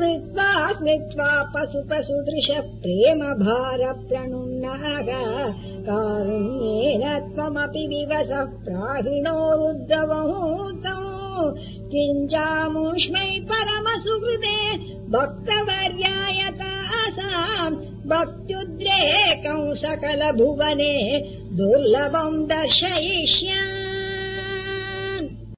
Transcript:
स्मृत्वा स्मृत्वा पशु पसु दृश प्रेम भार प्रणुन्नः कारुण्येन त्वमपि विवशः प्राहिणोरुद्रमहूतम् किञ्चामूष्मै किञ्चामुष्मै परमसुहृदे भक्तवर्यायता भक्त्युद्रेकौ सकल भुवने दुर्लभम् दर्शयिष्या